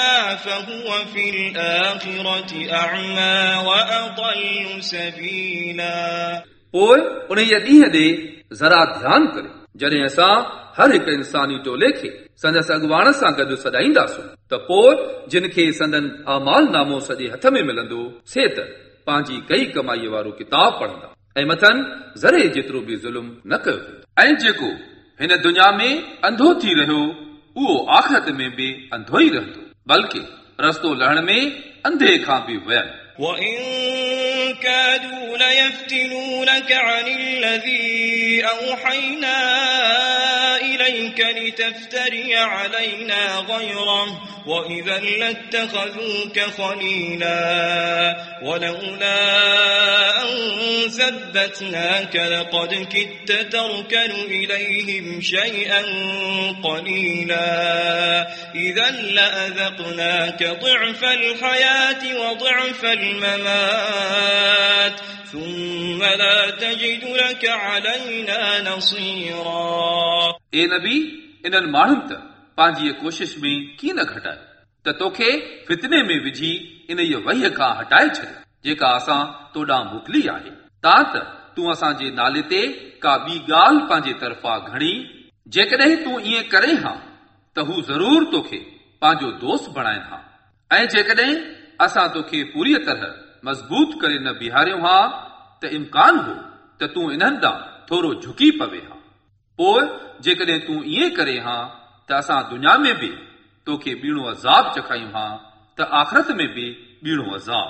أعمى فهو في الآخرة أعمى وأضل سبيلا पोइ उन ॾींहं ॾे ज़रा ध्यानु करे जॾहिं असां हर हिकु इंसानी टोले खे संदसि अॻुवाण सां गॾु सॾाईंदासूं त पोइ जिन खे संदन अमाल नामो सॼे हथ में मिलंदो से त पंहिंजी कई कमाईअ वारो किताब पढ़ंदा ऐं मथनि ज़रे जेतिरो बि ज़ुल्म न कयो ऐं जेको हिन दुनिया में अंधो थी रहियो उहो आख़िरत में बि अंधो ई रहंदो बल्कि रस्तो लहण में अंधे खां बि वियनि وإن كادوا ليفتنونك عن الذي أوحينا إليك لتفتري علينا غيره وإذا لاتخذوك خليلا ولولا أن ثبتناك لقد كدت تركن إليهم شيئا قليلا. إذا لأذقناك ضعف الحياة وضعف الممات ثم لا تجد لك علينا نصيرا. اے نبی انن ماण्हुनि त पंहिंजी कोशिश में कीअं न घटायो त तोखे फितने में विझी इन इहो वहीअ खां جيڪا اسان توڏان موڪلي آهي. ٿا ته تون اسان جي نالي تي ڪا ٻي ڳالهه پنهنجي طرفان گهڻي جيڪڏهن تون ائين ڪري ها ته هو ضرور توکي پنهنجو دوست بڻائن ها. ۽ جيڪڏهن اسان توکي پوري طرح مضبوط ڪري نه بيهاريو ها ته امڪان هو ته تون انهن ڏانهن ٿورو جهڪي پوي ها. پوءِ جيڪڏهن تون ائين ڪري ها ته اسان دنيا ۾ به توکي ٻيڻو عذاب چکايون ها ته آخرت ۾ به ٻيڻو عذاب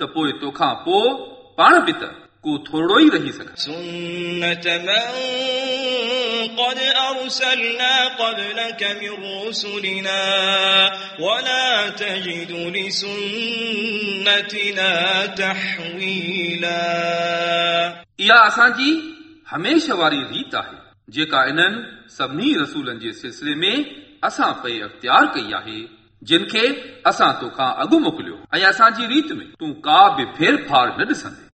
त पोइ तोखां पोइ पाण बि त को थोरो ई रही सघे سنة من قد أرسلنا قبلك من رسلنا ولا تجد لسنتنا تحويلا इहा असांजी हमेशह वारी रीत आहे जेका इन्हनि सभिनी रसूलनि जे सिलसिले में असां पे अख़्तियार कई आहे जिन खे असां तोखां अॻु मोकिलियो ऐं असांजी रीत में तूं का बि फेर फार न ॾिसंदे